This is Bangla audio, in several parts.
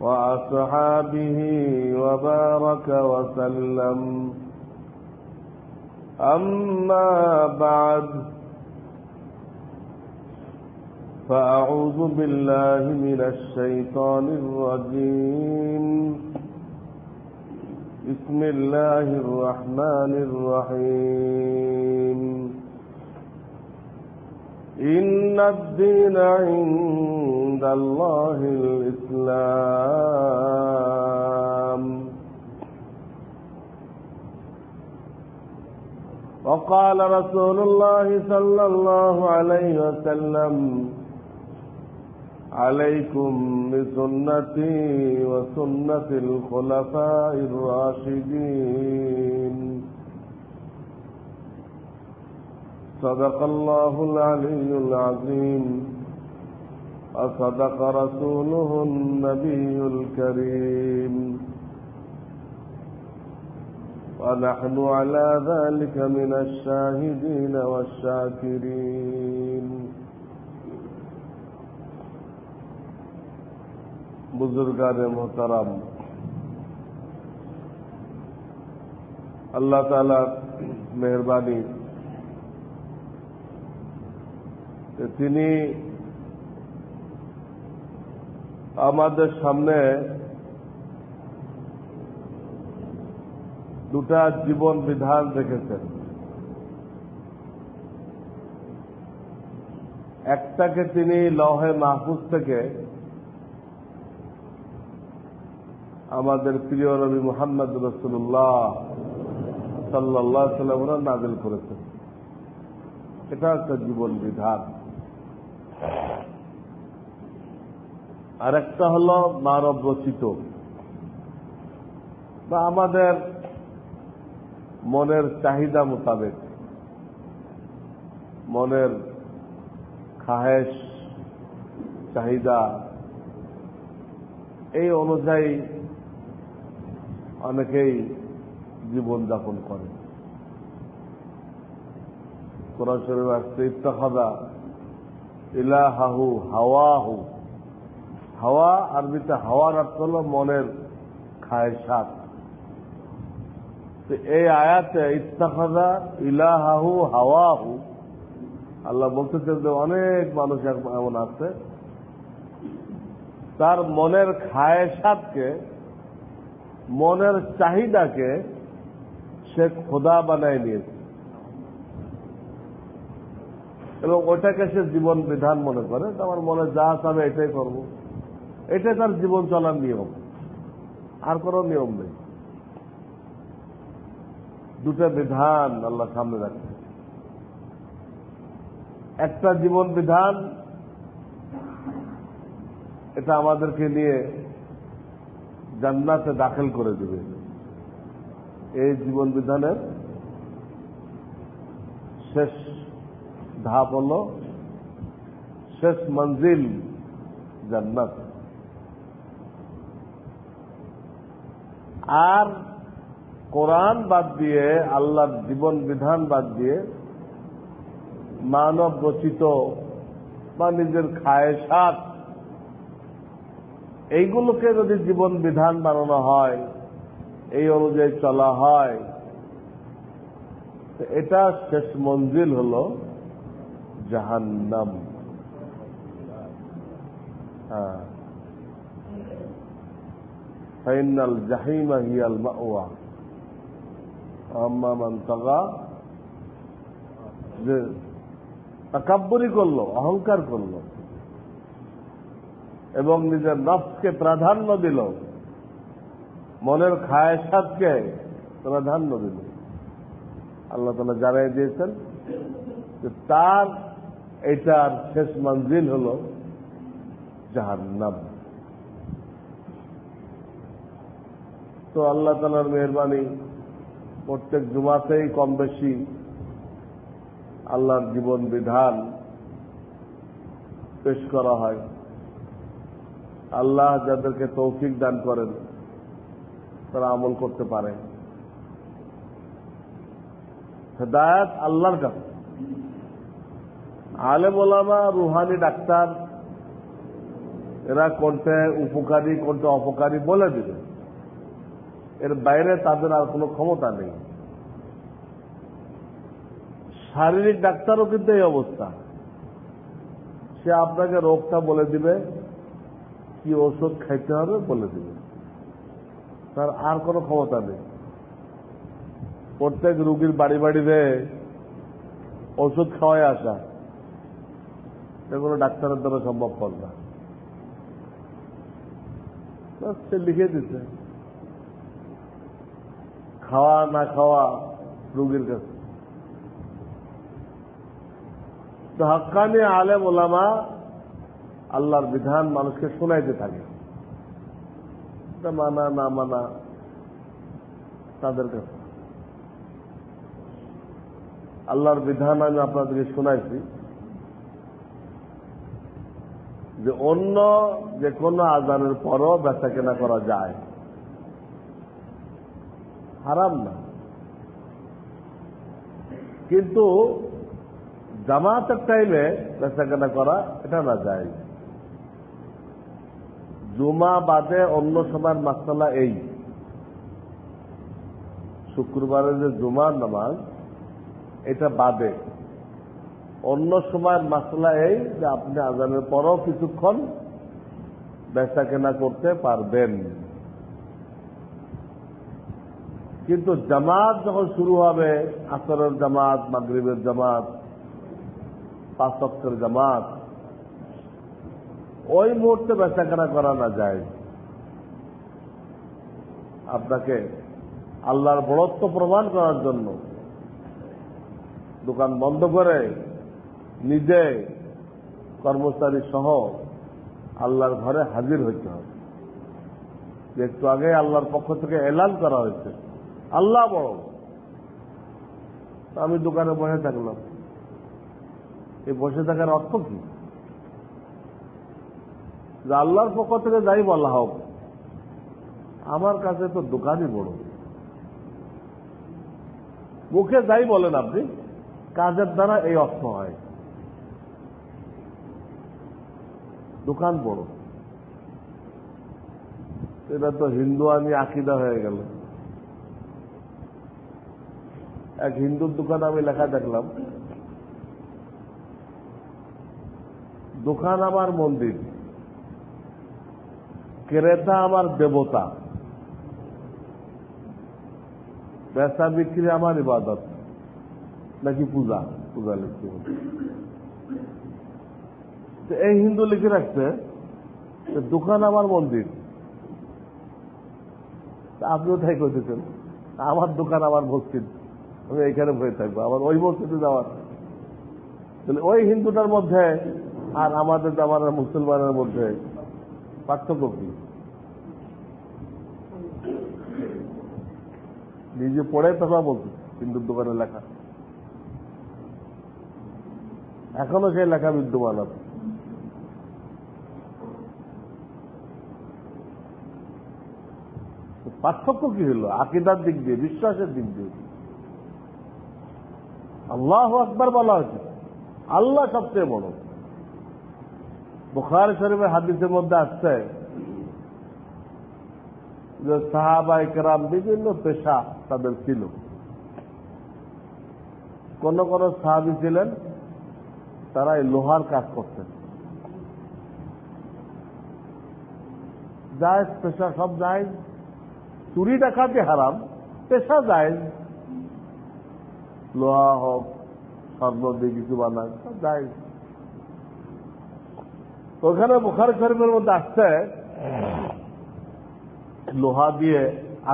وأصحابه وبارك وسلم. أما بعد فأعوذ بالله من الشيطان الرجيم. بسم الله الرحمن الرحيم. إن الدين عند عند الله الإسلام. وقال رسول الله صلى الله عليه وسلم، عليكم بسنتي وسنة الخلفاء الراشدين. صدق الله العلي العظيم. وصدق رسوله النبي الكريم. ونحن على ذلك من الشاهدين والشاكرين. بزرگان محترم اللہ تعالی مہربانی তিনি আমাদের সামনে দুটা জীবন বিধান রেখেছেন। একটাকে তিনি লহে মাহফুজ থেকে আমাদের প্রিয় নবী মোহাম্মদ রসুল্লাহ সাল্লাহ সাল্লামরা নাজিল করেছেন। এটা একটা জীবন বিধান। আর একটা হল মানব রচিত। বা আমাদের মনের চাহিদা মোতাবেক, মনের খাহেশ চাহিদা, এই অনুযায়ী অনেকেই জীবনযাপন করে। কোরআন শরীফ আসছে ইত্তাখাদা ইলাহাহু হাওয়াহু। হাওয়া, আরবিতে হাওয়ার অর্থ হল মনের খায়সাত এই আয়াতে ইত্তাখাদা ইলাহাহু হাওয়াহু, আল্লাহ বলতেছেন যে অনেক মানুষ এমন আছে, তার মনের খায়সাতকে মনের চাহিদাকে সে খোদা বানায় নিয়েছে। এবং ওটাকে সে জীবন বিধান মনে করে আমার মনে যা চাবে এটাই করব। এটাই তার জীবন চলার নিয়ম। আর কোন নিয়ম নেই। দুটা বিধান আল্লাহ সামনে রাখছে। একটা জীবন বিধান, এটা আমাদেরকে নিয়ে জান্নাতে দাখিল করে দেবে। এই জীবন বিধানের শেষ ধাপ হল, শেষ মঞ্জিল জান্নাত। আর কোরআন বাদ দিয়ে, আল্লাহর জীবন বিধান বাদ দিয়ে মানব রচিত বা নিজের খায়সাত এইগুলোকে যদি জীবন বিধান বানানো হয়, এই অনুযায়ী চলা হয় এটা শেষ মঞ্জিল হল জাহান্নাম। হ্যাঁ। ফাইনাল জাহিমা হিয়াল মাওয়া আম্মা মান তাগা যে তাকাব্বরি করল, অহংকার করল, এবং নিজের নফসকে প্রাধান্য দিল, মনের খায়সাতকে প্রাধান্য দিল। আল্লাহ তালা জানাই দিয়েছেন যে তার এটার শেষ মঞ্জিল হল জাহান্নাম। তো আল্লাহ তালার মেহরবানি প্রত্যেক জুমাতেই কম বেশি আল্লাহর জীবন বিধান পেশ করা হয়। আল্লাহ যাদেরকে তৌফিক দান করেন, তারা আমল করতে পারে। হেদায়ত আল্লাহর কাছে। আলেম ওলামা, রুহানি ডাক্তার, এরা কোনটা উপকারী, কোনটা অপকারী বলে দিবে। এর বাইরে তাদের আর কোনো ক্ষমতা নেই। শারীরিক ডাক্তারও কিন্তু এই অবস্থা। সে আপনাকে রোগটা বলে দিবে, কি ওষুধ খাইতে হবে বলে দিবে। তার আর কোনো ক্ষমতা নেই। প্রত্যেক রুগীর বাড়ি বাড়িতে ওষুধ খাওয়াই আসা, এগুলো ডাক্তারের দ্বারা সম্ভবপর না। সে লিখে দিচ্ছে খাওয়া না খাওয়া রুগীর কাছে। তো হকানি আলেম ওলামা আল্লাহর বিধান মানুষকে শোনাইতে থাকে। মানা, না মানা, তাদের কাছে। আল্লাহর বিধান আমি আপনাদেরকে শোনাইছি যে অন্য যে কোনো আজানের পরও বেচা কেনা করা যায়। হারাম না। কিন্তু জামাতের টাইমে বেচা কেনা করা এটা না যায় জুমা বাদে অন্য সময়ের মাসালা এই। শুক্রবারের যে জুমার নামাজ, এটা বাদে। অন্য সময়ের মাসলা এই যে আপনি আজানের পরও কিছুক্ষণ বেচা কেনা করতে পারবেন। কিন্তু জামাত যখন শুরু হবে, আসরের জামাত, মাগরীবের জামাত পাঁচকের জামাত, ওই মুহূর্তে বেচা কেনা করা না যায়। আপনাকে আল্লাহর বড়ত্ব প্রমাণ করার জন্য দোকান বন্ধ করে নিজে কর্মচারী সহ আল্লাহর ঘরে হাজির হইতে হবে। একটু আগে আল্লাহর পক্ষ থেকে এলান করা হয়েছে। আল্লাহ বড়। আমি দোকানে বসে থাকলাম। এই বসে থাকার অর্থ কি? আল্লাহর পক্ষ থেকে যাই বলা হোক, আমার কাছে তো দোকানই বড়। মুখে যাই বলেন আপনি, কাজের দ্বারা এই অর্থ হয়। দোকান বড়। এটা তো হিন্দু আমি আকিদা হয়ে গেল। এক হিন্দুর দোকানে আমি লেখা দেখলাম। দোকান আমার মন্দির। ক্রেতা আমার দেবতা। বেচা বিক্রি আমার ইবাদত। নাকি পূজা? পূজা লিখতে এই হিন্দু লিখে রাখছে দোকান আমার মন্দির। আপনিও তাই করতেছেন। আমার দোকান আমার মসজিদ। আমি এখানে ভয়ে থাকব, আবার ওই মসজিদে যাওয়ার। তাহলে ওই হিন্দুটার মধ্যে আর আমাদের আমার মুসলমানের মধ্যে পার্থক্য কি? নিজে পড়ে কথা বলছি, হিন্দুর দোকানে লেখা। এখনও সেই লেখা বিদ্যমান আছে। পার্থক্য কি হলো? আকিদার দিক দিয়ে, বিশ্বাসের দিক দিয়ে? আল্লাহ আকবার বলা হয়েছে। আল্লাহ সবচেয়ে বড়। বুখার শরীফের হাদিসের মধ্যে আসছে যে সাহাবা একরাম বিভিন্ন পেশা তাদের ছিল। কোন কোন সাহাবি ছিলেন তারা লোহার কাজ করতেন। জায়েজ পেশা সব জায়েজ। চুরি ডাকাতি হারাম, পেশা জায়েজ। লোহা হোক স্বর্ণ দিয়ে কিছু বানায় জায়েজ ওখানে বুখারি শরীফের মধ্যে আসছে, লোহা দিয়ে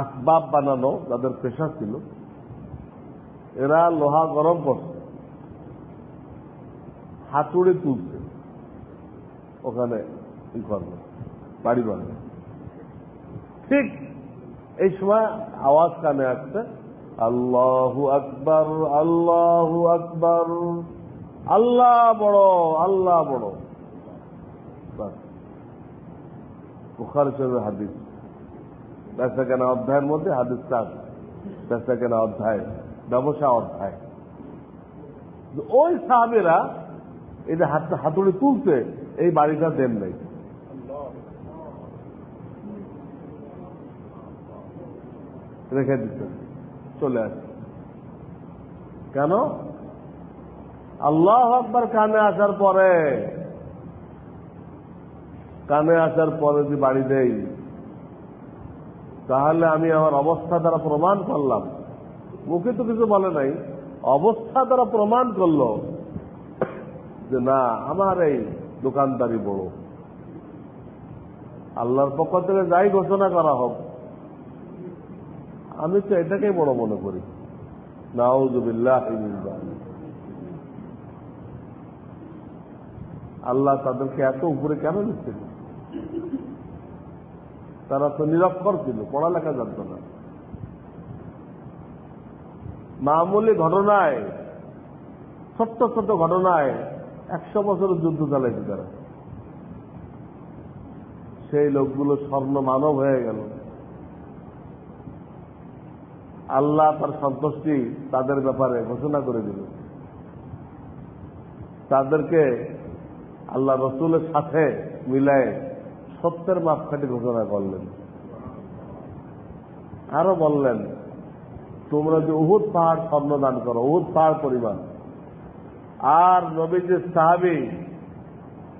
আসবাব বানানো যাদের পেশা ছিল, এরা লোহা গরম করছে, হাতুড়ি তুলছে, ওখানে বাড়ি বানাবে ঠিক এই সময় আওয়াজ কানে আসছে আল্লাহু আকবর আল্লাহু আকবর। আল্লাহ বড় আল্লাহ বড়। বুখার শরীফের হাদিস। ব্যবসা কেনা অধ্যায়ের মধ্যে হাদিস চাষ ব্যবসা কেনা অধ্যায়, ব্যবসা অধ্যায়। ওই সাহাবেরা এই যে হাত হাতুড়ি তুলছে, এই বাড়িটা দেন নাই। রেখে দিচ্ছে। চলে আসে। কেন? আল্লাহ আকবর কানে আসার পরে। কানে আসার পরে যদি বাড়ি দেই, তাহলে আমি আমার অবস্থা দ্বারা প্রমাণ করলাম। মুখে তো কিছু বলে নাই। অবস্থা দ্বারা প্রমাণ করল যে না, আমার এই দোকানদারি বড়। আল্লাহর পক্ষ থেকে যাই ঘোষণা করা হোক আমি তো এটাকেই বড় মনে করি। নাউজুবিল্লাহ আল্লাহ তাদেরকে এত উপরে কেন দিচ্ছেন? তারা তো নিরক্ষর ছিল, পড়ালেখা জানত না। মামুলি ঘটনায়, ছোট্ট ছোট্ট ঘটনায় একশো বছরের যুদ্ধ চালাইছে তারা। সেই লোকগুলো স্বর্ণ মানব হয়ে গেল। আল্লাহ তার সন্তুষ্টি তাদের ব্যাপারে ঘোষণা করে দিল। তাদেরকে আল্লাহ রসুলের সাথে মিলায় সত্যের মাপকাঠি ঘোষণা করলেন। আরও বললেন, তোমরা যে উহুদ পাহাড় স্বর্ণ দান করো, উহুদ পাহাড় পরিমাণ। আর নবীজির সাহাবি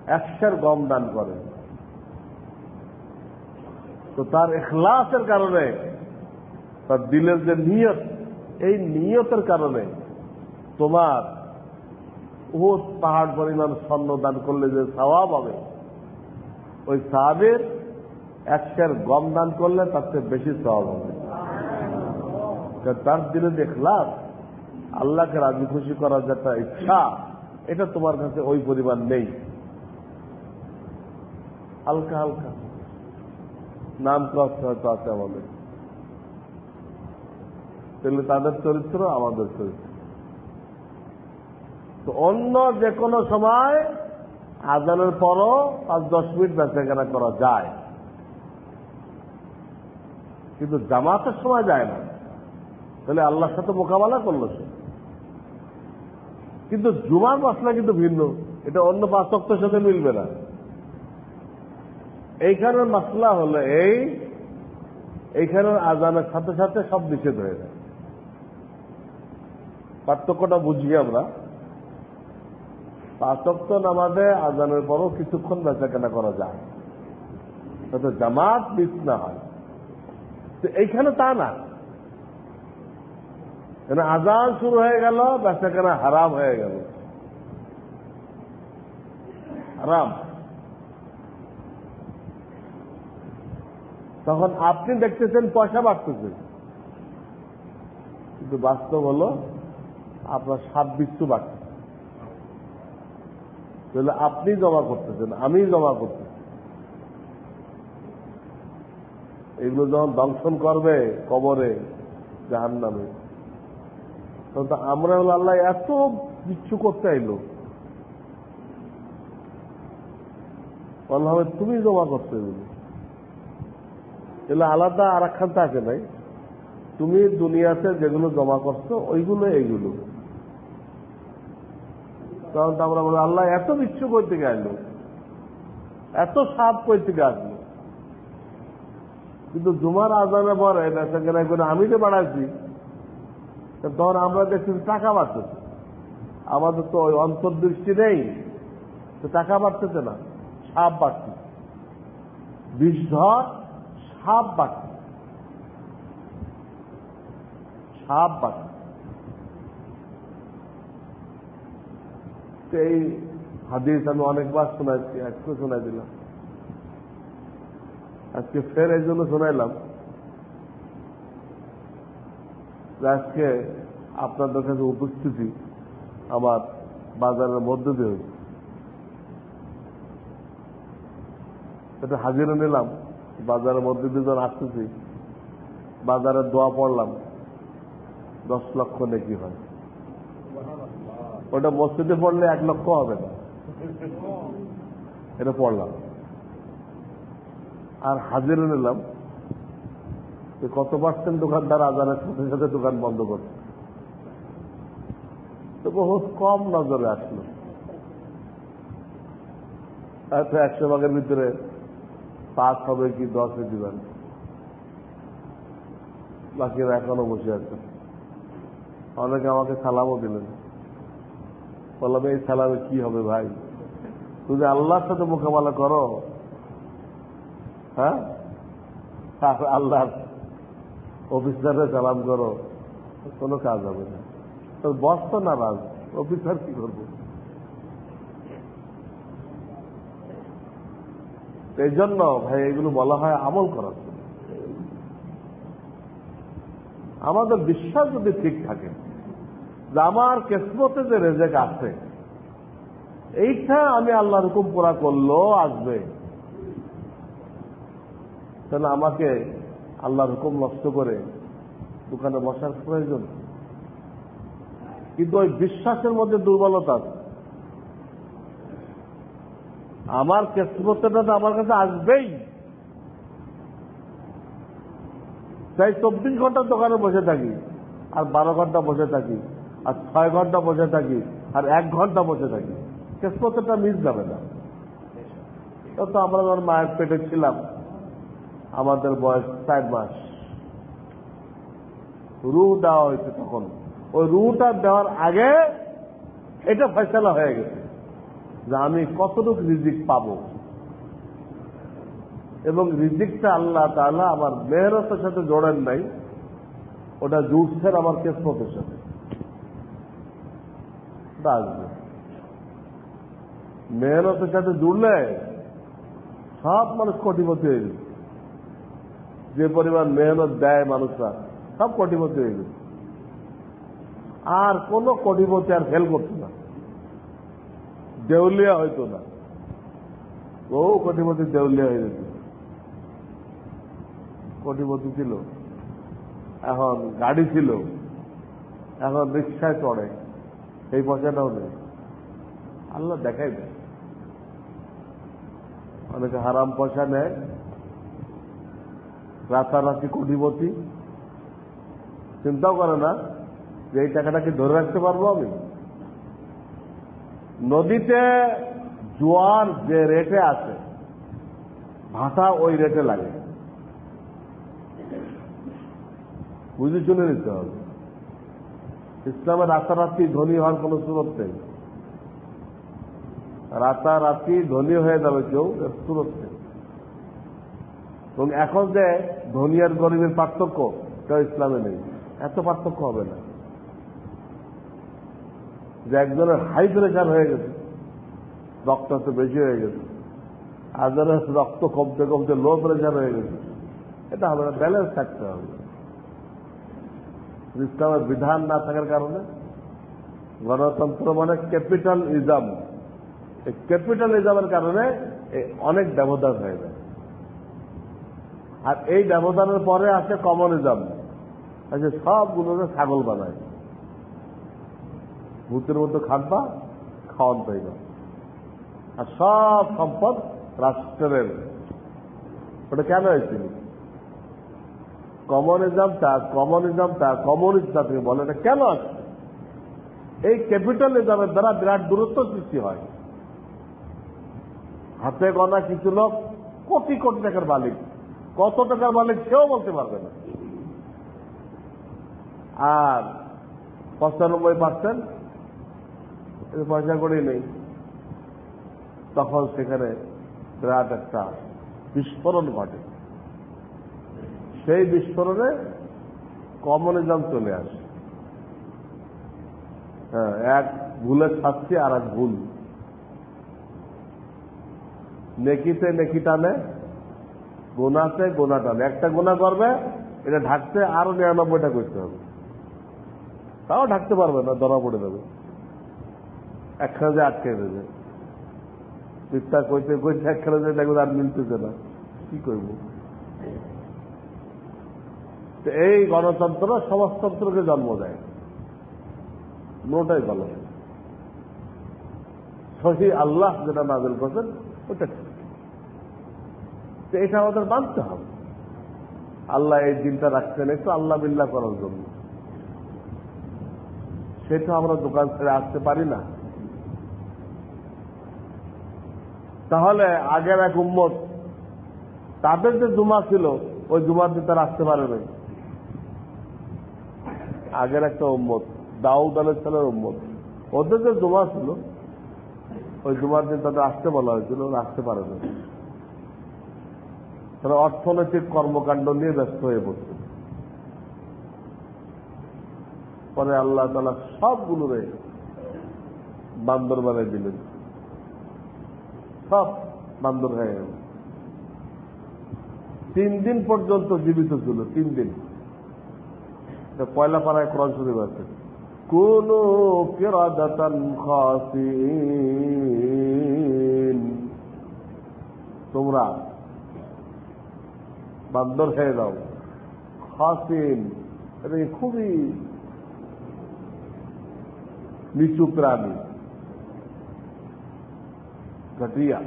একশের গম দান করে তো তার এখলাসের কারণে তার দিলের যে নিয়ত, এই নিয়তের কারণে তোমার উহুদ পাহাড় পরিমাণ স্বর্ণ দান করলে যে স্বভাব হবে, ওই সাহাবের একশের গম দান করলে তার চেয়ে বেশি স্বভাব হবে। তার দিলে দেখলাম আল্লাহকে রাজি খুশি করার যে একটা ইচ্ছা, এটা তোমার কাছে ওই পরিমাণ নেই। হালকা হালকা। নাম কষ্ট হয়তো আছে আমাদের। তাহলে তাদের চরিত্র, আমাদের চরিত্র। তো অন্য যে কোনো সময় আজানের পরও পাঁচ, দশ মিনিট বেচাকেনা করা যায়। কিন্তু জামাতের সময় যায় না। তাহলে আল্লাহর সাথে মোকাবেলা করল সে। কিন্তু জুমার মশলা কিন্তু ভিন্ন। এটা অন্য পাঁচকের সাথে মিলবে না। এইখানের মশলা হলো এই, এইখানের আজানের সাথে সাথে সব নিষেধ হয়ে যায়। পার্থক্যটা বুঝি আমরা। পাঁচক্ত নামাজে আজানের পরও কিছুক্ষণ বেচাকেনা করা যায়। যাতে জামাত মিস না হয়। তো এইখানে তা না। আজান শুরু হয়ে গেল, বেচাকেনা হারাম হয়ে গেল। হারাম। তখন আপনি দেখতেছেন পয়সা বাড়তেছে। কিন্তু বাস্তব হল আপনার সাত বিচ্ছু বাড়ছে। তাহলে আপনি জমা করতেছেন, আমি জমা করতেছি। এগুলো যখন দংশন করবে কবরে জাহান নামে তখন তো আমরা হলো আল্লাহ এত বিচ্ছু করতে আইলো। বললাম তুমি জমা করতে এগুলো এগুলো আলাদা আর একখান থাকে নাই। তুমি দুনিয়াতে যেগুলো জমা করছ, ওইগুলো এইগুলো তখন তো আমরা বলি আল্লাহ এত বিচ্ছু করতে গেল এত সাপ করতে আসলো কিন্তু জুমার আজানে পরে বেচা কেনা করে আমি তো বাড়াচ্ছি তখন আমরা দেখছি টাকা বাড়তেছে। আমাদের তো ওই অন্তর্দৃষ্টি নেই, তো টাকা বাড়তেছে না, সাপ বাড়ছে বিষধর সাপ বাড়ছে সাপ বাড়ছে এই হাদিস আমি অনেকবার শোনাচ্ছি আজকে শোনাই দিলাম। আজকে ফের এই জন্য শোনাইলাম আজকে আপনাদের কাছে উপস্থিতি আমার বাজারের মধ্য দিয়ে হয়েছে। এটা হাজিরা নিলাম, বাজারের মধ্যে যখন আসতেছি, বাজারের দোয়া পড়লাম, দশ লক্ষ নাকি হয়। ওটা মসজিদে পড়লে এক লক্ষ হবে না। এটা পড়লাম। আর হাজিরা নিলাম যে কত পার্সেন্ট দোকানদার আজানের সাথে সাথে দোকান বন্ধ করছে। তো বহুত কম নজরে আসলো। হয়তো একশো ভাগের ভিতরে পাঁচ হবে কি দশে দিবেন। বাকিরা এখনও বসে আছে। অনেকে আমাকে সালামও দিলেন। বললাম এই সালামে কি হবে ভাই? তুমি আল্লাহর সাথে মোকাবেলা করো। হ্যাঁ? আল্লাহর অফিসারে সালাম করো, কোনো কাজ হবে না। তোর বস তো নারাজ অফিসার কি করব? এই জন্য ভাই, এগুলো বলা হয় আমল করার জন্য। আমাদের বিশ্বাস যদি ঠিক থাকে আমার কেসমতে যে রেজেক আছে, এইটা আমি আল্লাহর হুকুম পুরা করল আসবে। তাহলে আমাকে আল্লাহর হুকুম নষ্ট করে দোকানে বসার প্রয়োজন? কিন্তু ওই বিশ্বাসের মধ্যে দুর্বলতা আছে। আমার কেসমতটা তো আমার কাছে আসবেই। তাই চব্বিশ ঘণ্টা দোকানে বসে থাকি আর বারো ঘণ্টা বসে থাকি। আর ছয় ঘণ্টা বসে থাকি, আর এক ঘণ্টা বসে থাকি। কেসমতটা মিস যাবে না। তো আমরা যখন মায়ের পেটে ছিলাম। আমাদের বয়স চার মাস। রু দেওয়া হয়েছে তখন। ওই রুটা দেওয়ার আগে এটা ফয়সলা হয়ে গেছে যে আমি কতটুকু রিজিক পাব। এবং রিজিকটা আল্লাহ তাহলে আমার মেহরতের সাথে জোড়েন নাই। ওটা জুটছেন আমার কেসমতের সাথে। আসবে মেহনতের সাথে জুড়লে সব মানুষ কোটিপতি হয়ে গেছে। যে পরিমাণ মেহনত দেয় মানুষরা, সব কোটিপতি হয়ে গেছে। আর কোন কোটিপতি আর ফেল করতো না। দেউলিয়া হইতো না। বহু কোটিপতি দেউলিয়া হয়ে গেছে। কোটিপতি ছিল। এখন গাড়ি ছিল। এখন রিক্সায় চড়ে। এই পয়সাটাও নেই। আল্লাহ দেখাই দেয় অনেকে হারাম পয়সা নেয়, রাতারাতি কোটিপতি। চিন্তাও করে না যে এই টাকাটা কি ধরে রাখতে পারব আমি? নদীতে জোয়ার যে রেটে আছে ভাষা ওই রেটে লাগে। বুঝে চলে নিতে হবে। ইসলামের রাতারাতি ধনী হওয়ার কোন সুরত নেই। রাতারাতি ধনী হয়ে যাবে কেউ, এর সুরত নেই। এবং এখন যে ধনী আর গরিবের পার্থক্য কেউ ইসলামে নেই। এত পার্থক্য হবে না। যে একজনের হাই প্রেশার হয়ে গেছে, রক্ত এত বেশি হয়ে গেছে আর রক্ত কমতে কমতে লো প্রেশার হয়ে গেছে, এটা হবে না ব্যালেন্স থাকতে হবে। ইসলামের বিধান না থাকার কারণে গণতন্ত্র মানে ক্যাপিটাল ইজাম। এই ক্যাপিটালিজমের কারণে অনেক ব্যবধান হয়ে যায়। আর এই ব্যবধানের পরে আছে কমনিজম আছে সবগুলোকে ছাগল বানায়। ভূতের মধ্যে খাটবা খাওয়ান পাইবা আর সব সম্পদ রাষ্ট্রের। ওটা কেন হয়েছিল? কমনিজমটা কমনিজমটা কমিউনিস্ট জাতিকে বলে এটা কেন আসছে এই ক্যাপিটালিজমের দ্বারা বিরাট দূরত্ব সৃষ্টি হয়। হাতে গনা কিছু লোক, কোটি কোটি টাকার মালিক। কত টাকার মালিক সেও বলতে পারবে না। আর পঁচানব্বই পার্সেন্ট পয়সা করেই নেই। তখন সেখানে বিরাট একটা বিস্ফোরণ ঘটে। সেই বিস্ফোরণে কমিউনিজম চলে আসে। হ্যাঁ এক ভুলের শাস্তি, আর এক ভুল। নেকিতে নেকি টানে, গোনাতে গোনা টানে। একটা গোনা করবে, এটা ঢাকতে আরও নিরানব্বইটা করতে হবে। তাও ঢাকতে পারবে না ধরা পড়ে দেবে একখানে যে আটকে দেবে। মিথ্যা কইতে কইতে একখানে যে দেখবে আর মিলতেছে না। কি করব এই গণতন্ত্র সমাজতন্ত্রকে জন্ম দেয়। নোটাই ভালো সহি আল্লাহ যেটা নাজল করছেন, ওটা তো এটা আমাদের মানতে হবে। আল্লাহ এই দিনটা রাখছেন একটু আল্লাহ বিল্লাহ করার জন্য। সেটা আমরা দোকান ছেড়ে আসতে পারি না। তাহলে আগের এক উম্মত, তাদের যে জুমা ছিল, ওই জুমাতে তারা আসতে পারে নাই। আগের একটা উম্মত, দাউদ আলের ছেলের উম্মত। ওদের যে জুমা ছিল, ওই জুমার দিন তাদের আসতে বলা হয়েছিল আসতে পারে না তারা অর্থনৈতিক কর্মকাণ্ড নিয়ে ব্যস্ত হয়ে পড়ছে। পরে আল্লাহ তালা সবগুলোরে বান্দর বানাই দিলেন। সব বান্দর হয়ে গেল। তিন দিন পর্যন্ত জীবিত ছিল, তিন দিন। পয়লা পাড়ায় কোরআন শরীফ আছে। কোন তোমরা বান্দর হয়ে যাও খাসিন। এটা খুবই নিচু প্রাণী। ঘটিয়া।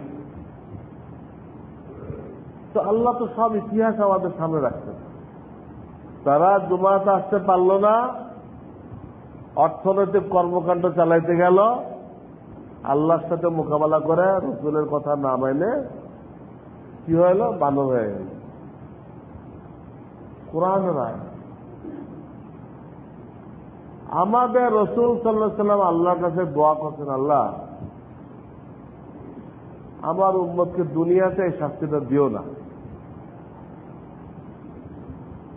তো আল্লাহ তো সব ইতিহাস আমাদের সামনে রাখছেন। তারা জুমাতে আসতে পারল না। অর্থনৈতিক কর্মকাণ্ড চালাইতে গেল। আল্লাহর সাথে মোকাবেলা করে রসুলের কথা না মেনে কি হইল? বানর হয়ে গেল। কোরআন আমাদের রসুল সাল্লাহ সাল্লাম আল্লাহর কাছে দোয়া করছেন, আল্লাহ, আমার উম্মতকে দুনিয়াতে এই শাস্তিটা দিও না।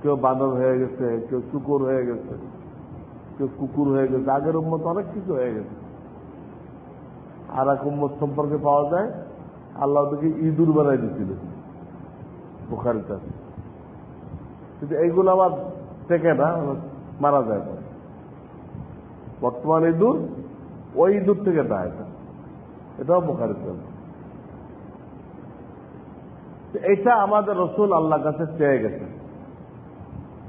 কেউ বানর হয়ে গেছে, কেউ শুকুর হয়ে গেছে, কেউ কুকুর হয়ে গেছে। আগের উম্মত অনেক কিছু হয়ে গেছে। আর এক উম্মত সম্পর্কে পাওয়া যায়, আল্লাহ ওদেরকে ইঁদুর বানাই দিচ্ছিল বুখারিতে কিন্তু এইগুলো আবার টেকে না, মারা যায় না বর্তমান ইঁদুর ওই ইঁদুর থেকে না এটা। এটাও বুখারিতে এটা আমাদের রসুল আল্লাহ কাছে চেয়ে গেছে।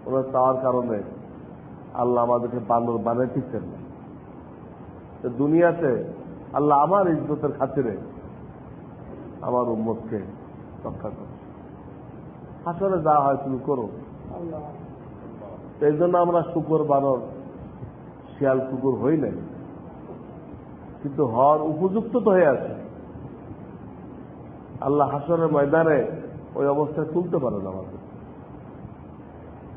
ওরা চাওয়ার কারণে আল্লাহ আমাদেরকে বানর বানিয়ে দিচ্ছেন। না দুনিয়াতে আল্লাহ আমার ইজ্জতের খাতিরে আমার উম্মতকে রক্ষা করে আসলে যা হয় তুমি করো এই জন্য আমরা শুকুর বানর, শিয়াল কুকুর হই নাই। কিন্তু হওয়ার উপযুক্ত তো হয়ে আছে। আল্লাহ হাসনের ময়দানে ওই অবস্থায় তুলতে পারেন আমাদের।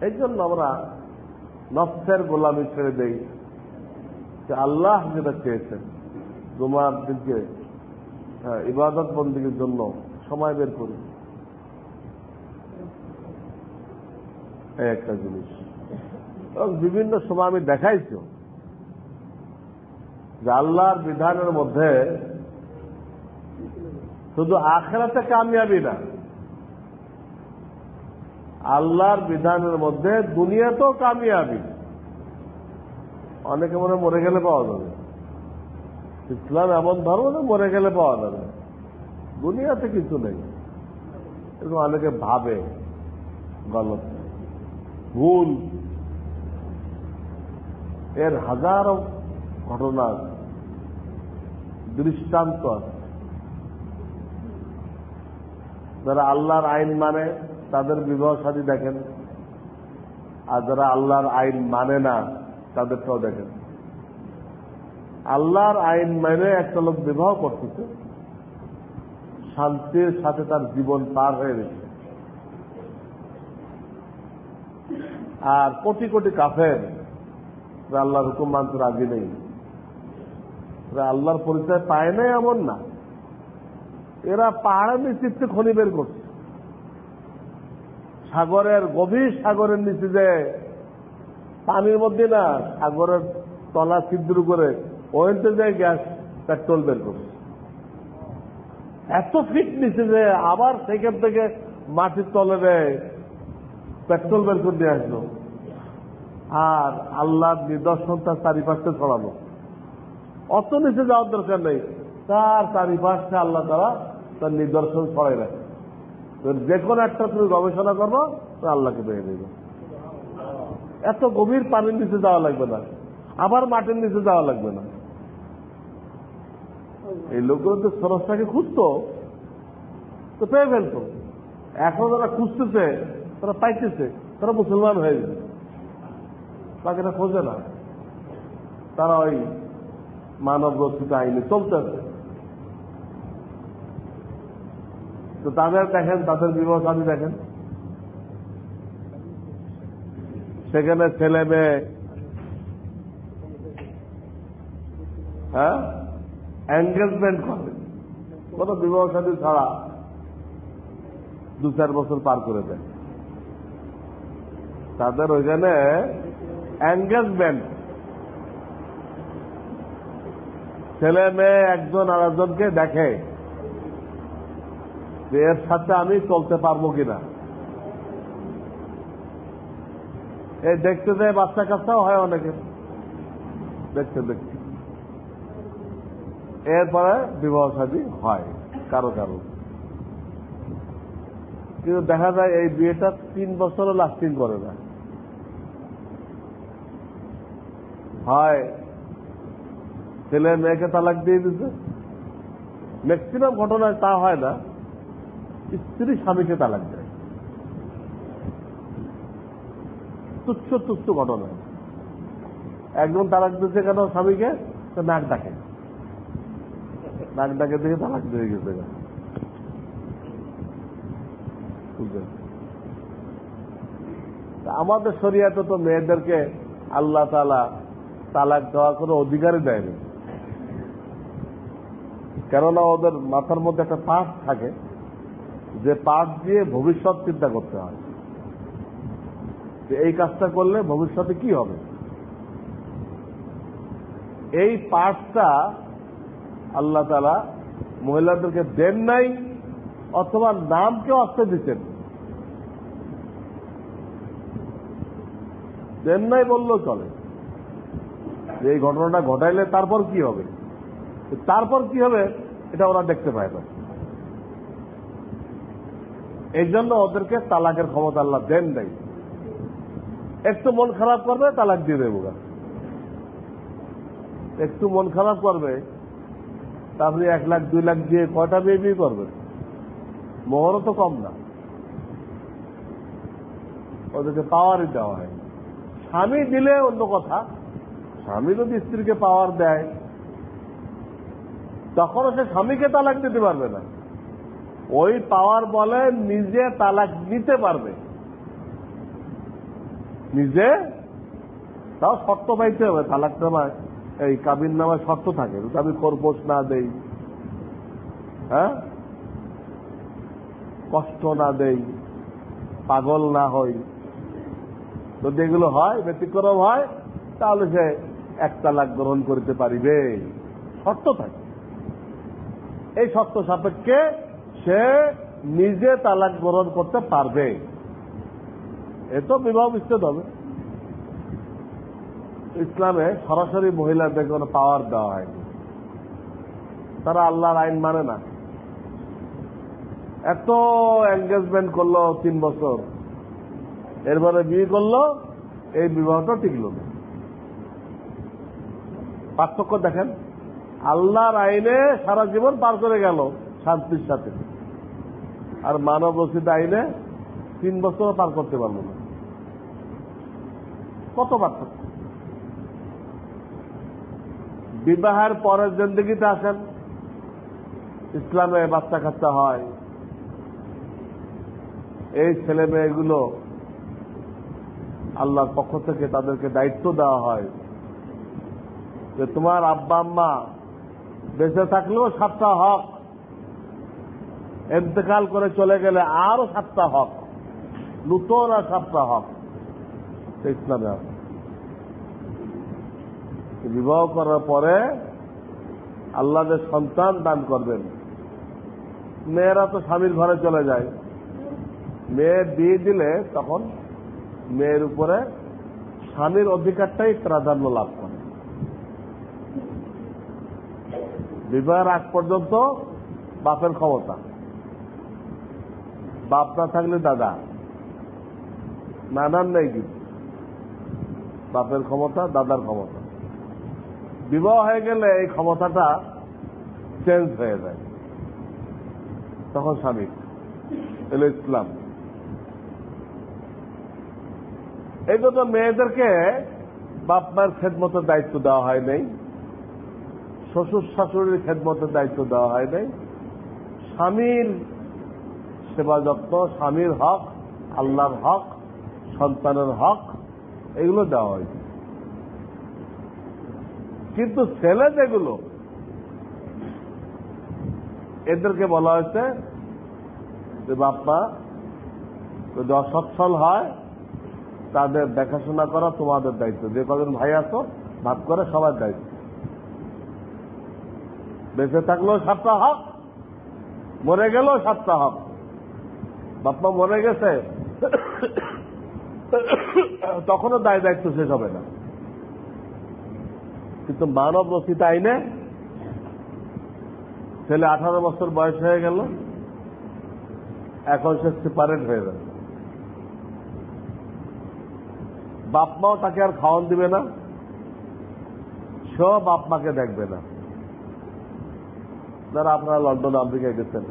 এই জন্য আমরা নফসের গোলামি ছেড়ে দেই যে আল্লাহ যেটা চেয়েছেন জুমার দিনকে ইবাদত বন্দীর জন্য সময় বের করি এই একটা জিনিস। এবং বিভিন্ন সময় আমি দেখাইছি। যে আল্লাহর বিধানের মধ্যে শুধু আখেরাতে কামিয়াবি না আল্লাহর বিধানের মধ্যে দুনিয়া তো কামিয়াবি। অনেকে মনে মরে গেলে পাওয়া যাবে। ইসলাম এমন ধর্ম যে মরে গেলে পাওয়া যাবে। দুনিয়াতে কিছু নেই। এরকম অনেকে ভাবে, গলত। ভুল। এর হাজারো ঘটনা দৃষ্টান্ত আছে। যারা আল্লাহর আইন মানে তাদের বিবাহ সাদী দেখেন। আর যারা আল্লাহর আইন মানে না, তাদেরটাও দেখেন। আল্লাহর আইন মেনে একটা লোক বিবাহ করতেছে, শান্তির সাথে তার জীবন পার হয়ে গেছে। আর কোটি কোটি কাফের আল্লাহর হুকুম মানতে রাজি নেই। আল্লাহর পরিচয় পায় নাই এমন না। এরা পাহাড়ের নিচে খনি বের করছে। সাগরের গভীর সাগরের নিচে যে পানির মধ্যে না সাগরের তলা ছিদ্র করে ওইতে যায় গ্যাস, পেট্রোল বের করছে। এত ফিট নিচে যে আবার সেখান থেকে মাটির তলে দেয় পেট্রোল বের করে দিয়ে আসলো। আর আল্লাহর নিদর্শন তার চারিপাশে ছড়ানো অত নিচে যাওয়ার দরকার নেই। তার চারিপাশে আল্লাহ তারা তার নিদর্শন ছড়াই রাখে। যে কোনো একটা তুমি গবেষণা করব আল্লাহকে পেয়ে দেবে। এত গভীর পানির নিচে যাওয়া লাগবে না। আবার মাটির নিচে যাওয়া লাগবে না। এই লোকগুলো তো সরসটাকে খুঁজতো, তো পেয়ে ফেলতো। এখন যারা খুঁজতেছে, তারা পাইতেছে, তারা মুসলমান হয়ে গেছে। বাকিটা খোঁজে না। তারা ওই মানব রচিত আইনে চলতেছে। তো তাদের দেখেন, তাদের বিবাহ সাথী দেখেন। সেখানে ছেলে মেয়ে হ্যাঁ? এঙ্গেজমেন্ট করে। কোন বিবাহ সাথী ছাড়া দু চার বছর পার করে দেয়। তাদের ওইখানে এঙ্গেজমেন্ট ছেলে মেয়ে একজন আর একজনকে দেখে। যে এর সাথে আমি চলতে পারব কিনা? এই দেখতে দেয় বাচ্চা কাচ্চাও হয় অনেকে। দেখতে দেখতে। এরপরে বিবাহ সাদী হয়, কারও কারও। কিন্তু দেখা যায় এই বিয়েটা তিন বছরও লাস্টিং করে না। হয়, ছেলে মেয়েকে তালাক দিয়ে দিচ্ছে ম্যাক্সিমাম ঘটনায় তা হয় না। স্ত্রী স্বামীকে তালাক দেয়। তুচ্ছ তুচ্ছ ঘটনা। একজন তালাক দিচ্ছে কেন স্বামীকে? নাক ডাকে। নাক ডাকে দেখে তালাক দিয়ে গেছে আমাদের শরিয়াতে তো মেয়েদেরকে আল্লাহ তালা তালাক দেওয়ার কোনো অধিকারই দেয়নি। কেননা ওদের মাথার মধ্যে একটা পাঠ থাকে। যে পাঠ দিয়ে ভবিষ্যৎ চিন্তা করতে হয়। এই কাজটা করলে ভবিষ্যতে কি হবে? এই পাঠটা আল্লাহ তালা মহিলাদেরকে দেন নাই অথবা নামকেও আসতে দিচ্ছেন দেন নাই বললেও চলে। যে এই ঘটনাটা ঘটাইলে তারপর কি হবে? তারপর কি হবে? এটা ওরা দেখতে পায় না। এই জন্য ওদেরকে তালাকের ক্ষমতা আল্লাহ দেন নাই। একটু মন খারাপ করবে, তালাক দিয়ে দেবো একটু মন খারাপ করবে তারপরে এক লাখ, দুই লাখ দিয়ে কয়টা বিয়ে বিয়ে করবে? মোহরও তো কম না। ওদেরকে পাওয়ারই দেওয়া হয় স্বামী দিলে অন্য কথা। স্বামী যদি স্ত্রীকে পাওয়ার দেয়, তখনও সে স্বামীকে তালাক দিতে পারবে না। ওই পাওয়ার বলে নিজে তালাক নিতে পারবে। নিজে তাও শর্ত পাইতে হবে, তালাক নামায় এই কাবিন নামায় শর্ত থাকে আমি খরপোশ না দেই হ্যাঁ? কষ্ট না দেই, পাগল না হই, যদি এগুলো হয়, ব্যতিক্রম হয়, তাহলে সে এক তালাক গ্রহণ করতে পারিবে। শর্ত থাকে। এই শর্ত সাপেক্ষে নিজে তালাক গ্রহণ করতে পারবে। এ তো বিবাহ বিচ্ছেদ হবে। ইসলামে সরাসরি মহিলাদের কোনো পাওয়ার দেওয়া হয়নি। তারা আল্লাহর আইন মানে না। এত এঙ্গেজমেন্ট করল তিন বছর। এরপরে বিয়ে করল, এই বিবাহটা টিকল না। পার্থক্য দেখেন, আল্লাহর আইনে সারা জীবন পার করে গেল শান্তির সাথে। আর মানব রচিত আইনে তিন বছর পার করতে পারল না। কত পার্থক্য? বিবাহের পরের জিন্দগিতে আসেন, ইসলামে বাচ্চা কাচ্চা হয়, এই ছেলে মেয়েগুলো আল্লাহর পক্ষ থেকে তাদেরকে দায়িত্ব দেওয়া হয় যে তোমার আব্বা আম্মা বেঁচে থাকলেও সাতটা হক এতেকাল করে চলে গেলে আরও সাতটা হক। নূতন আর সাতটা হক। ইসলামে আছে। বিবাহ করার পরে আল্লাহ যে সন্তান দান করবেন। মেয়েরা তো স্বামীর ঘরে চলে যায়। মেয়ে দিয়ে দিলে তখন মেয়ের উপরে স্বামীর অধিকারটাই প্রাধান্য লাভ করে। বিবাহের আগ পর্যন্ত বাপের ক্ষমতা। বাপ না থাকলে দাদা। নানার নেই কিন্তু। বাপের ক্ষমতা, দাদার ক্ষমতা। বিবাহ হয়ে গেলে এই ক্ষমতাটা চেঞ্জ হয়ে যায়। তখন স্বামী, এলো ইসলাম। এই জন্য মেয়েদেরকে বাপ মায়ের খেদমতের দায়িত্ব দেওয়া হয় নাই। শ্বশুর শাশুড়ির খেদমতের দায়িত্ব দেওয়া হয় নাই। স্বামীর সেবা যত্ন স্বামীর হক, আল্লাহর হক, সন্তানের হক, এগুলো দেওয়া হয়েছে। কিন্তু ছেলে যেগুলো, এদেরকে বলা হয়েছে যে বাপ্পা, যদি অসচ্ছল হয়, তাদের দেখাশোনা করা তোমাদের দায়িত্ব। যে কজন ভাই আছো ভাত করে সবার দায়িত্ব। বেঁচে থাকলেও সাতটা হক, মরে গেলেও সাতটা হক। বাপ্পা মরে গেছে, তখনও দায় দায়িত্ব শেষ হবে না। কিন্তু মানব রচিত আইনে ছেলে আঠারো বছর বয়স হয়ে গেল, এখন সে সেপারেট হয়ে যাবে বাপ মাও তাকে আর খাওয়ান দিবে না সব বাপ মাকে দেখবে না। যারা আপনারা লন্ডন, আমেরিকায় গেছেন।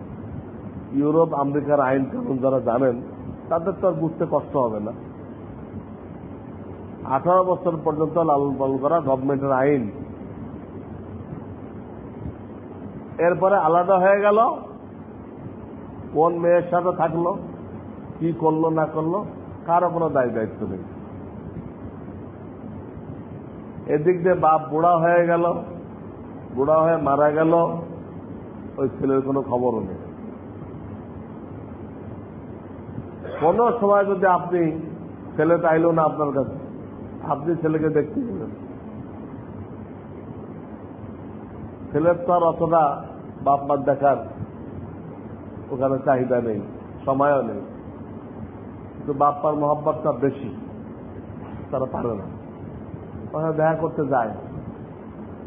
ইউরোপ, আমেরিকার আইন কানুন যারা জানেন, তাদের তো আর বুঝতে কষ্ট হবে না। আঠারো বছর পর্যন্ত লালন পালন করা গভর্নমেন্টের আইন। এরপরে আলাদা হয়ে গেল, কোন মেয়ের সাথে থাকল, কি করল, না করল, কারও কোনো দায় দায়িত্ব নেই। এদিক দিয়ে বাপ বুড়া হয়ে গেল, বুড়া হয়ে মারা গেল, ওই ছেলের কোনো খবরও নেই। কোন সময় যদি আপনি ছেলে চাইল না আপনার কাছে, আপনি ছেলেকে দেখতে গেলেন। ছেলের তো আর অতটা বাপ মার দেখার ওখানে চাহিদা নেই, সময়ও নেই। কিন্তু বাপ্পার মহব্বতটা বেশি, তারা পারে না। ওখানে দেখা করতে যায়,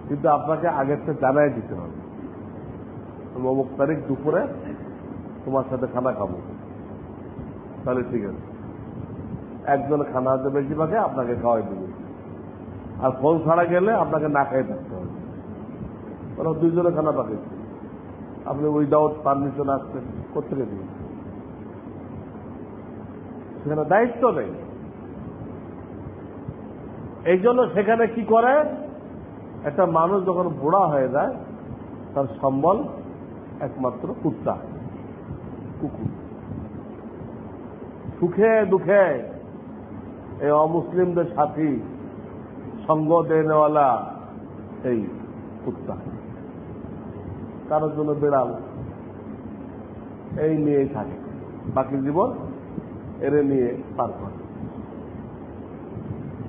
কিন্তু আপনাকে আগের থেকে জানাই দিতে হবে। অমুক তারিখ দুপুরে তোমার সাথে খানা খাব। তাহলে ঠিক আছে। একজন খানা হতে বেশি পাকে আপনাকে খাওয়াই দেবে। আর ফোন ছাড়া গেলে আপনাকে না খাই থাকতে হবে। ওরা দুইজনে খানা পাকাইছে আপনি উইদাউট পারমিশন আসছেন কোথেকে দিবেন? সেখানে দায়িত্ব নেই। এই জন্য সেখানে কি করে? একটা মানুষ যখন বুড়া হয়ে যায়, তার সম্বল একমাত্র কুত্তা, কুকুর। সুখে দুঃখে এই অমুসলিমদের সাথী, সঙ্গ দেনেওয়ালা এই কুত্তা। কারোর জন্য বেড়াল। এই নিয়েই থাকে। বাকি জীবন এরে নিয়ে পার করে।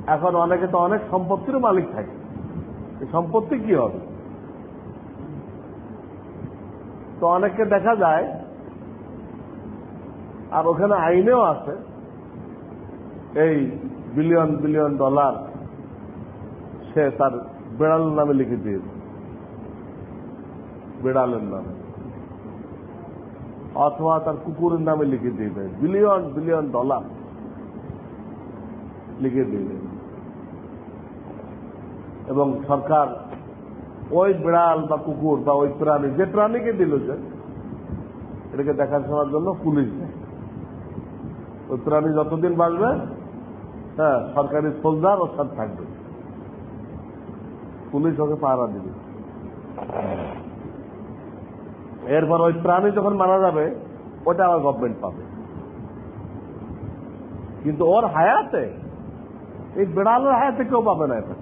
এখন অনেকে তো অনেক সম্পত্তির মালিক থাকে। এই সম্পত্তি কি হবে? তো অনেককে দেখা যায় আর ওখানে আইনেও আছে। এই বিলিয়ন বিলিয়ন ডলার সে তার বেড়াল নামে লিখে দিয়েছে। বেড়ালের নামে। অথবা তার কুকুরের নামে লিখে দিয়েছে। বিলিয়ন বিলিয়ন ডলার লিখে দিয়েছে। এবং সরকার ওই বিড়াল বা কুকুর বা ওই প্রাণী, যে প্রাণীকে দিল যে, এটাকে দেখাশোনার জন্য পুলিশ দেয় ওই প্রাণী যতদিন বাঁচবে হ্যাঁ সরকারি সোলজার ওর সাথে থাকবে। পুলিশ ওকে পাহারা দিবে। এরপর ওই প্রাণী যখন মারা যাবে, ওটা আবার গভর্নমেন্ট পাবে। কিন্তু ওর হায়াতে, এই বিড়ালের হায়াতে কেউ পাবে না এটা।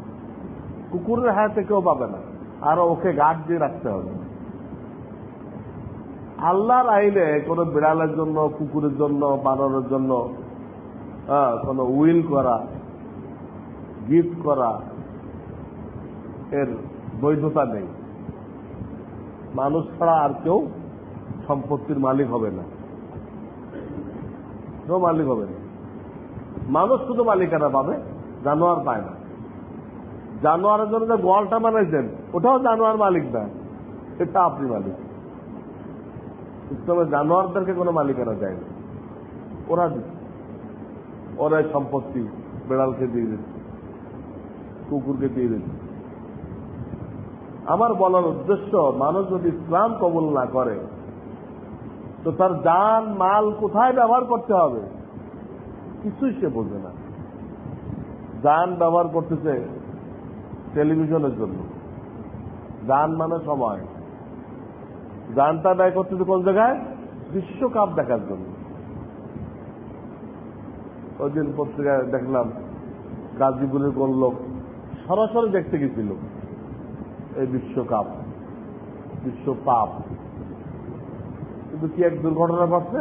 কুকুরের হায়াতে কেউ পাবে না। আর ওকে গার্ড দিয়ে রাখতে হবে। আল্লাহর আইনে কোন বিড়ালের জন্য, কুকুরের জন্য, বানরের জন্য কোন উইল করা, গিফট করা এর বৈধতা নেই। মানুষ ছাড়া আর কেউ সম্পত্তির মালিক হবে না। কেউ মালিক হবে না। মানুষ শুধু মালিকানা পাবে, জানোয়ার পায় না। জানোয়ারের জন্য যে গোয়ালটা বানাইছেন, ওটাও জানোয়ার মালিক না, এটা আপনি মালিক। ইসলামে জানোয়ারদেরকে কোনো মালিকানা দেয় না ওরা দিচ্ছে। ওরা সম্পত্তি বেড়ালকে দিয়ে দিচ্ছে, কুকুরকে দিয়ে দিচ্ছে। আমার বলার উদ্দেশ্য, মানুষ যদি ইসলাম কবুল না করে, তো তার যান মাল কোথায় ব্যবহার করতে হবে? কিছুই সে বোঝে না। যান ব্যবহার করতেছে টেলিভিশনের জন্য। যান মানে সময়। যানটা ব্যয় করতেছে কোন জায়গায়? বিশ্বকাপ দেখার জন্য। ওই দিন পত্রিকায় দেখলাম, গাজীপুরের কোন লোক সরাসরি দেখতে গেছিল। এই বিশ্বকাপ বিশ্বকাপ কিন্তু কি এক দুর্ঘটনা ঘটছে?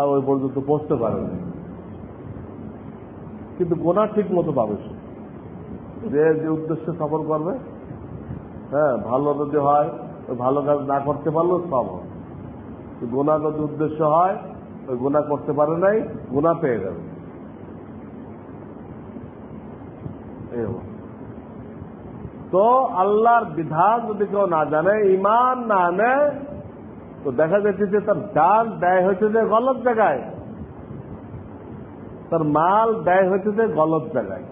আর ওই পর্যন্ত পৌঁছতে পারে কিন্তু গোনা ঠিক মতো পাবে যে যে উদ্দেশ্যে সফর করবে হ্যাঁ ভালো যদি হয় ভালো কাজ না করতে পারলেও সব হয় গোনা যদি উদ্দেশ্য হয় ওই গোনা করতে পারে নাই গোনা পেয়ে যাবে। তো আল্লাহর বিধান যদি কেউ না জানে ইমান না আনে, তো দেখা যাচ্ছে যে তার ডাল ব্যয় হয়েছে যে গলত জায়গায়। তার মাল ব্যয় হয়েছে যে গলত জায়গায়।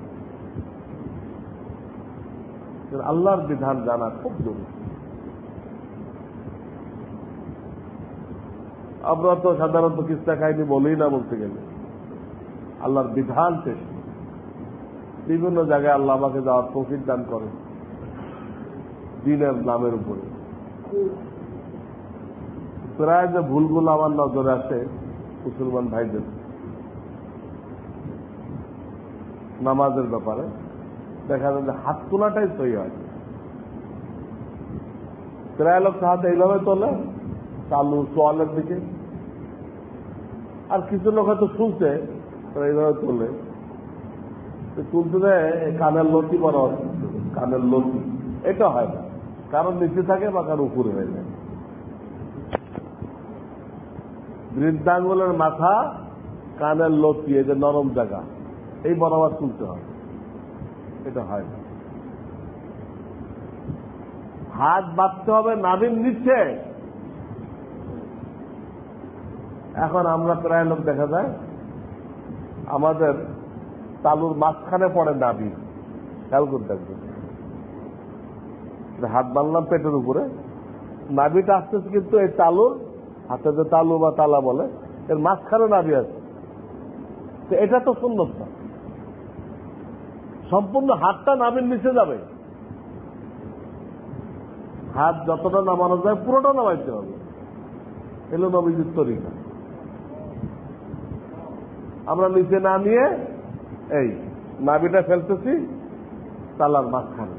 আল্লাহর বিধান জানা খুব জরুরি। আমরা তো সাধারণত কিস্তা খাইনি বলেই না বলতে গেলে। আল্লাহর বিধান চেষ্টা বিভিন্ন জায়গায় আল্লাহ আমাকে যাওয়ার তৌফিক দান করে দিনের নামের উপরে। প্রায় যে ভুলগুলো আমার নজরে আসে, মুসলমান ভাইদের। নামাজের ব্যাপারে। দেখা যায় যে হাত তোলাটাই সই হয়। প্রায় লোক হাত এইভাবে তোলে। চালু সোয়ালের দিকে। আর কিছু লোক হয়তো শুনছে এইভাবে তোলে। তুলতে দেয় কানের লতি বড় কানের লতি, এটা হয় না। কারণ নিচে থাকে বা কারও উপরে হয়ে যায়। বৃদ্ধাঙ্গুলের মাথা, কানের লতি, এই যে নরম জায়গা, এই বরাবর তুলতে হয়। এটা হয় না। হাত বাঁধতে হবে, নাভির নিচে। এখন আমরা প্রায় লোক দেখা যায়, আমাদের তালুর মাঝখানে পড়ে নাভি। খেয়াল করতে থাকবে হাত বানলাম পেটের উপরে। নাভিটা আসতেছে কিন্তু এই তালুর, হাতে যে তালু বা তালা বলে, এর মাঝখানে নাভি আছে। তো এটা তো সুন্দর না। সম্পূর্ণ হাতটা নামের নিচে যাবে। হাত যতটা নামানো যায় পুরোটা নামাইতে হবে। এলো নবীজির তরিকা। আমরা নিচে না নিয়ে এই নাবিটা ফেলতেছি, তালার মাঝখানে।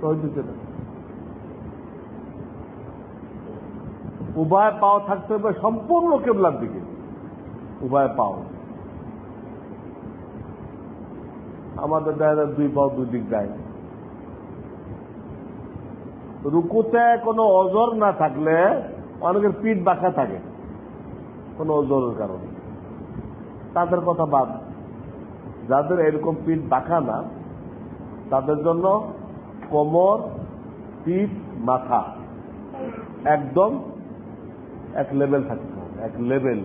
তো হইতেছে না? উভয় পাও থাকতে হবে সম্পূর্ণ কেবলার দিকে। উভয় পাও। আমাদের দেখা দুই পাও দুই দিক দেয়। রুকুতে কোনো অজর না থাকলে অনেকের পিঠ বাঁকা থাকে, কোনো অজরের কারণে। তাদের কথা বাদ। যাদের এরকম পিঠ বাঁকা না, তাদের জন্য কোমর, পিঠ মাথা। একদম এক লেভেল থাকতে হবে, এক লেভেল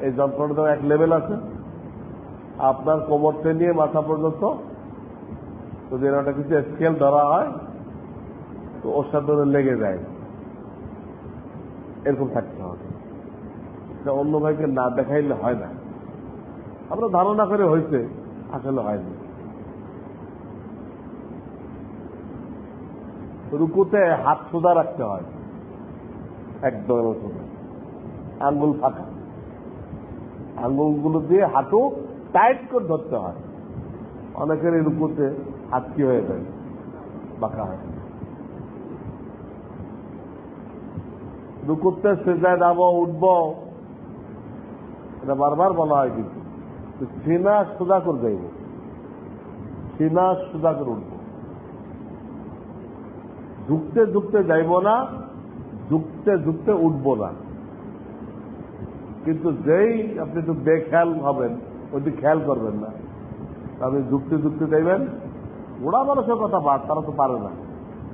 এই যন্ত্রণা এক লেভেল আছে। আপনার কোমরতে নিয়ে মাথা পর্যন্ত যদি একটা কিছু স্কেল ধরা হয়, তো ওর সাথে লেগে যায়। এরকম থাকতে হবে। অন্য ভাইকে না দেখাইলে হয় না। আমরা ধারণা করে হয়েছে আসলে হয়নি রুকুতে হাত সোজা রাখতে হয়। একদম আঙ্গুল ফাঁকা। আঙ্গুলগুলো দিয়ে হাঁটু টাইট করে ধরতে হয়। অনেকের এই রুকুতে হাত কি হয়ে যায়, বাঁকা হয়। রুকুতে সেজায় যাব উঠবো এটা বারবার বলা হয় কিন্তু। সিনা সোজা করে যাইব সিনা সোজা করে উঠবো। ঝুঁকতে ঝুঁকতে যাইব না ঝুঁকতে ঝুঁকতে উঠবো না। কিন্তু যেই আপনি একটু বেখেয়াল হবেন ওইটি খেয়াল করবেন না। আপনি ঝুঁকতে ঝুঁকতে যাইবেন। ওরা মানুষের কথা বাদ, তারা তো পারে না।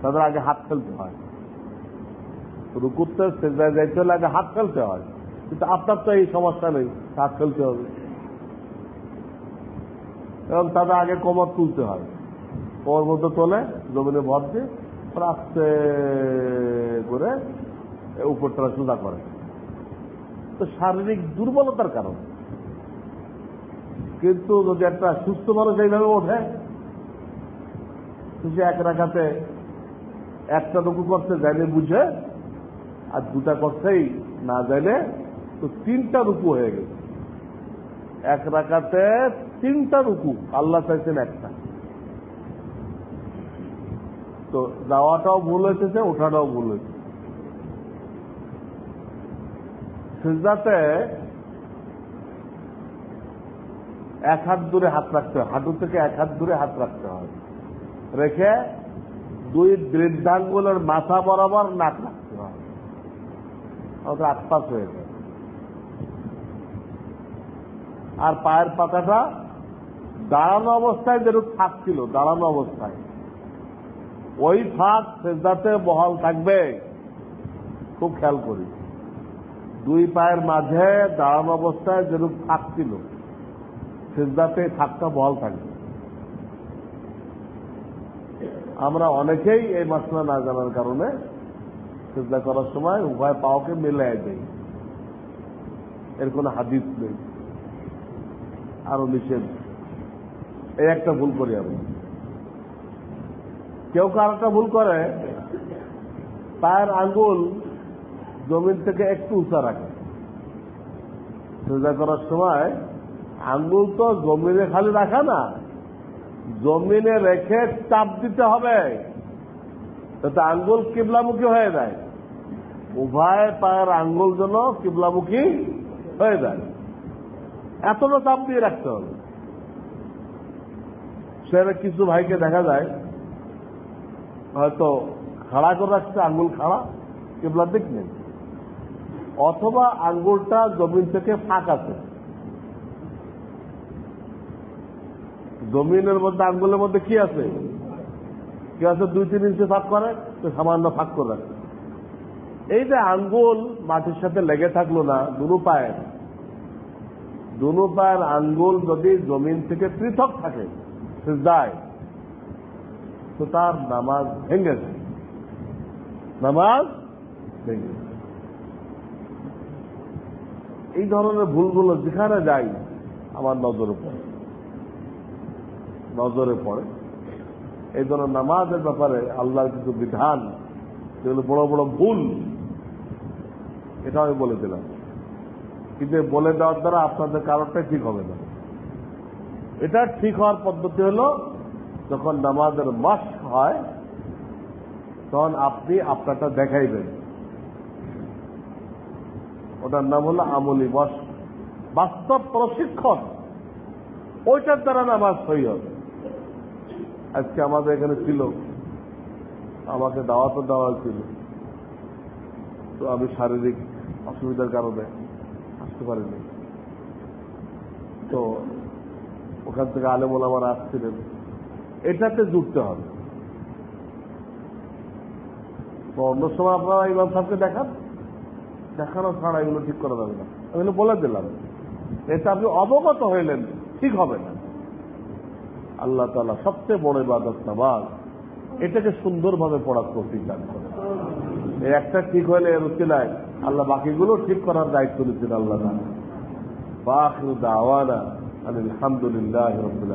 তাদের আগে হাত ফেলতে হয়। রুকুতে সেজায় যাইতে হলে আগে হাত ফেলতে হয়। কিন্তু আপনার তো এই সমস্যা নেই হাত ফেলতে হবে। এবং তাদের আগে কোমর তুলতে হয়। কোমর মধ্যে তোলে, জমিনে ভর দিয়ে আস্তে করে উপরটা সোজা করে। তো শারীরিক দুর্বলতার কারণ। কিন্তু যদি একটা সুস্থ মানুষ এইভাবে ওঠে, সে এক রাখাতে একটা রুকু করতে যাইলে বুঝে, আর দুটা করতেই না যাইলে তো তিনটা রুকু হয়ে গেছে এক রাখাতে তিনটা রুকু, আল্লাহ চাইছেন একটা। তো যাওয়াটাও ভুল হয়েছে ওঠাটাও ভুল হয়েছে। সিজদাতে এক হাত দূরে হাত রাখতে হয়, হাঁটু থেকে এক হাত দূরে হাত রাখতে হয়। রেখে দুই বৃদ্ধাঙ্গুলের মাথা বরাবর নাক রাখতে হয়। আশপাশ হয়ে যায়। আর পায়ের পাতাটা দাঁড়ানো অবস্থায় যেরূপ ফাঁক ছিল দাঁড়ানো অবস্থায়। ওই ফাঁক সেজদাতে বহাল থাকবে, খুব খেয়াল করি। দুই পায়ের মাঝে দাঁড়ানো অবস্থায় যেরূপ ফাঁক ছিল সেজদাতে ফাঁকটা বহাল থাকবে। আমরা অনেকেই এই মশলা না জানার কারণে সেজদা করার সময় উভয় পাওকে মিলাই দেই। এর কোনো হাদিস নেই। আরও নিষেধ। এই একটা ভুল করি আমি। কেউ আরেকটা ভুল করে পায়ের আঙ্গুল জমিন থেকে একটু উঁচা রাখে। সোজা করার সময় আঙ্গুল তো জমিনে খালি রাখা না, জমিনে রেখে চাপ দিতে হবে, যাতে আঙ্গুল কিবলামুখী হয়ে যায়। উভয় পায়ের আঙ্গুল যেন কিবলামুখী হয়ে যায়। এতটা চাপ দিয়ে রাখতে হবে। সেটা কিছু ভাইকে দেখা যায়, হয়তো খাড়া করে রাখছে, আঙ্গুল খাড়া কেবলার দিক অথবা আঙ্গুলটা জমিন থেকে ফাঁক আছে। জমিনের মধ্যে, আঙ্গুলের মধ্যে কি আছে? কি আছে? দুই, তিন ইঞ্চি ফাঁক করে, তো সামান্য ফাঁক করে রাখে। এই যে আঙ্গুল মাটির সাথে লেগে থাকল না দুনো পায়ের দুনো পায়ের আঙ্গুল যদি জমিন থেকে পৃথক থাকে যায়। তো তার নামাজ ভেঙে যায়। নামাজ ভেঙে এই ধরনের ভুলগুলো যেখানে যাই, আমার নজরে পড়ে। নজরে পড়ে। এই ধরনের নামাজের ব্যাপারে আল্লাহর কিছু বিধান, যেগুলো বড় বড় ভুল, এটা আমি বলে দিলাম। কিন্তু বলে দেওয়ার দ্বারা আপনাদের কারণটাই ঠিক হবে না। এটা ঠিক হওয়ার পদ্ধতি হল, যখন নামাজের মাস হয়, তখন আপনি আপনারটা দেখাইবেন। ওটার নাম হলো আমলি মাস। বাস্তব প্রশিক্ষণ, ওইটার দ্বারা নামাজ সই হবে। আজকে আমাদের এখানে ছিল আমাকে দাওয়াতও দেওয়া হয়েছিল। তো আমি শারীরিক অসুবিধার কারণে আসতে পারিনি তো ওখান থেকে আলেম ওলামারা আসছিলেন। এটাতে জুটতে হবে। অন্য সময় আপনারা ইমাম সাহেবকে দেখান। দেখানো ছাড়া এগুলো ঠিক করা যাবে না। আমি বলে দিলাম। এটা আপনি অবগত হইলেন, ঠিক হবে না। আল্লাহ তালা সবচেয়ে বড় ইবাদত নামাজ, এটাকে সুন্দরভাবে পড়ার দান করে একটা ঠিক হলে এর উচিলায় বাকিগুলো ঠিক করার দায়িত্ব নিচ্ছেন আল্লাহ আলহামদুলিল্লাহ রবিল